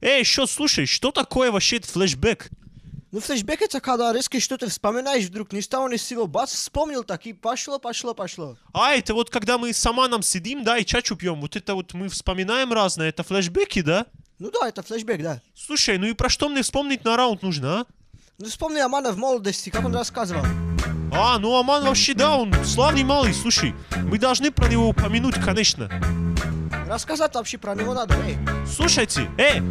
Эй, что, слушай, что такое вообще этот флешбэк? Ну, флешбэк это когда резко что-то вспоминаешь вдруг, ни с того ни с сего, бац, вспомнил так и пошло, пошло, пошло. А, это вот когда мы с Аманом сидим, да, и чачу пьем, вот это вот мы вспоминаем разное, это флешбеки, да? Ну да, это флешбэк, да. Слушай, ну и про что мне вспомнить на раунд нужно, а? Ну вспомни Амана в молодости, как он рассказывал. А, ну Аман вообще, да, он славный малый, слушай, мы должны про него упомянуть, конечно. Рассказать вообще про него надо, эй. Слушайте, эй!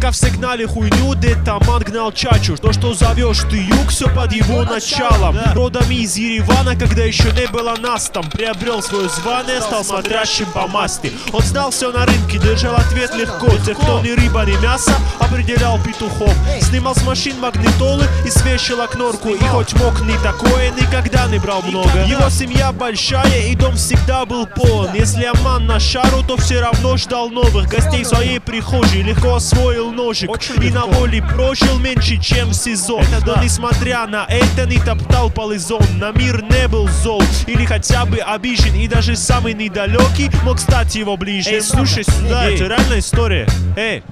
Пока все гнали хуйню, дед Таман гнал чачу. То, что зовешь ты юг, все под его началом. Родом из Еревана, когда еще не было нас там Приобрел свое звание, стал смотрящим по масти. Он знал все на рынке, держал ответ легко Тех, кто ни рыба, ни мясо, определял петухом Снимал с машин магнитолы и свещил окнорку. И хоть мог не такое, никогда не брал много. Его семья большая и дом всегда был полон. Если Аман на шару, то все равно ждал новых гостей в своей прихожей. Легко освоил ножик И на воле прожил меньше, чем в СИЗО Но несмотря на это не топтал полызон На мир не был зол Или хотя бы обижен. И даже самый недалекий мог стать его ближе. Эй, слушай сюда, это реальная история. Эй,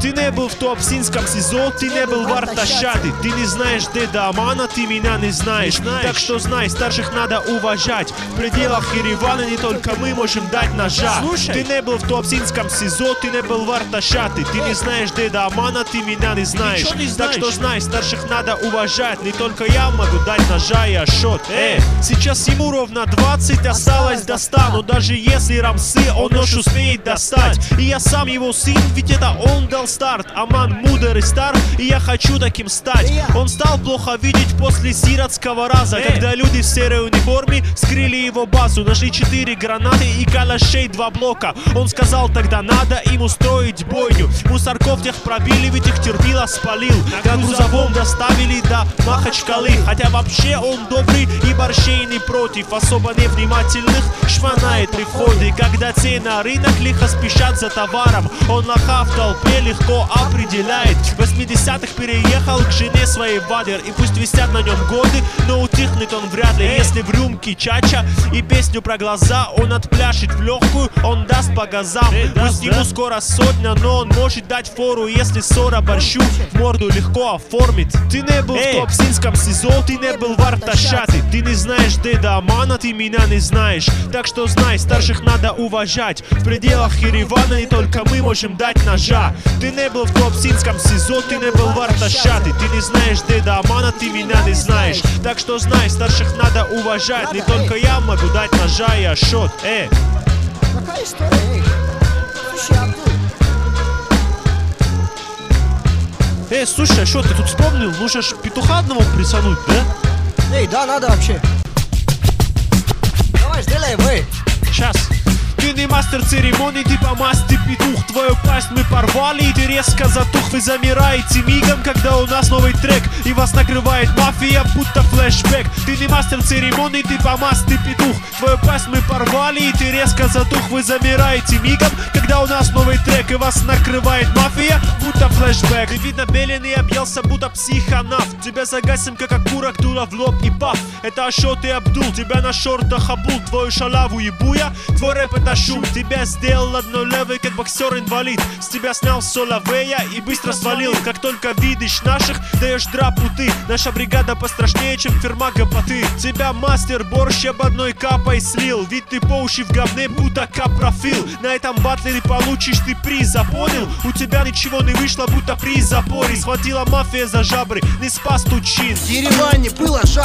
ты не был в Туапсинском СИЗО, ты не был в Арташате Ты не знаешь деда Амана, ты меня не знаешь. Так что знай, старших надо уважать. В пределах Еревана не только мы можем дать ножа. Ты не был в Туапсинском СИЗО, ты не был в Арташате Ты не знаешь деда Амана, ты меня не знаешь. Так что знай, старших надо уважать. Не только я могу дать ножа и ашот Э, сейчас ему ровно 20 осталось до 100 Но даже если Рамсы он нож успеет достать. И я сам его сын, ведь это он дал старт Аман мудр и стар, и я хочу таким стать. Он стал плохо видеть после сиротского раза Когда люди в серой униформе скрыли его базу Нашли четыре гранаты и калашей два блока. Он сказал, тогда надо им устроить бойню Мусорков тех пробили, ведь их терпила спалил. На грузовом доставили до Махачкалы Хотя вообще он добрый и борщей не против Особо невнимательных. Шванает при входе Когда те на рынок лихо спешат за товаром? Он лоха в толпе легко определяет. В 80-х переехал к жене своей Вадер И пусть висят на нем годы, но утихнет он вряд ли. Если в рюмке чача и песню про глаза Он отпляшет в легкую, он даст по газам. Пусть ему скоро сотня, но он может дать фору Если ссора борщу в морду легко оформит. Ты не был в Туапсинском СИЗО, ты не был в Арташате Ты не знаешь деда Амана, ты меня не знаешь. Так что знай, старших надо уважать. В пределах Еревана не только мы можем дать ножа. Ты не был в Туапсинском СИЗО, ты не был в Арташате. Ты не знаешь деда Амана, ты меня не знаешь. Так что знай, старших надо уважать. Не только я могу дать ножа и ашот Э, Какая история, эй? Слушай, Абдул, э, слушай, а что ты тут вспомнил? Нужно ж петуха одного присануть, да? эй, да, надо вообще. Давай, сделаем, эй. Сейчас. Ты не мастер церемоний, типа мастер петух Твою пасть мы порвали, и ты резко затух. Вы замираете мигом, когда у нас новый трек. И вас накрывает мафия, будто флешбэк. Ты не мастер церемоний, типа мастер петух Твою пасть мы порвали, и ты резко затух. Вы замираете мигом, когда у нас новый трек. И вас накрывает мафия, будто флешбэк. Ты видно белен и объелся, будто психонавт. Тебя загасим, как окурок, дула в лоб и паф Это Ашот и Абдул, тебя на шортах обул. Твою шалаву ебуя, твой рэп это шум Тебя сделал одно левый, как боксер-инвалид С тебя снял соловея и быстро свалил. Как только видишь наших, даешь драпу ты. Наша бригада пострашнее, чем фирма гопоты. Тебя мастер борщ об одной капой слил. Ведь ты по уши в говне, будто капрофил. На этом батле получишь ты приз, понял? У тебя ничего не вышло, будто при запоре. Схватила мафия за жабры, не спас тут чин. В Ереване было печи.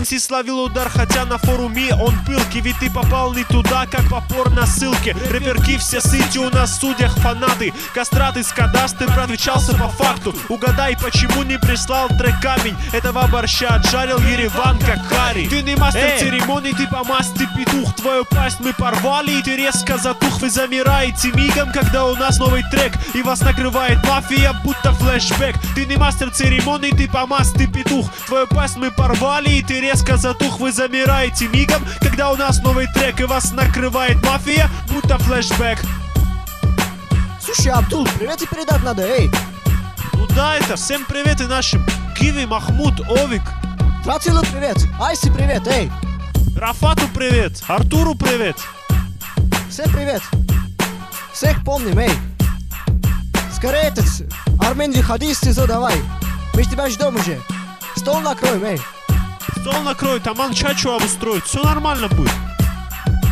МС словил удар, хотя на форуме он пылкий Ведь ты попал не туда, как по порносылке Рэперки все сыти у нас в судьях фанаты. Кастраты с кадастры продвечался по факту. Угадай, почему не прислал трек камень Этого борща отжарил Ереван как Хари. Ты не мастер церемоний, ты по масти петух. Твою пасть мы порвали, и ты резко затух. Вы замираете мигом, когда у нас новый трек. И вас накрывает мафия, будто флешбэк. Ты не мастер церемоний, ты по масти петух. Твою пасть мы порвали, и ты резко затух Вы замираете мигом, когда у нас новый трек И вас накрывает мафия, будто флешбэк Слушай, Абдул, привет и передать надо, эй. Ну да, это всем привет и нашим Киви, Махмуд, Овик Фратилу привет, Айси привет, эй. Рафату привет, Артуру привет Всем привет. Всех помним, эй. Скорее этот, Армен, выходи из СИЗО, давай. Мы ж тебя ждем уже. Стол накроем, эй. Стол накроет, Аман Чачу обустроит. Все нормально будет.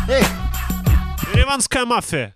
Эй, Ереванская мафия.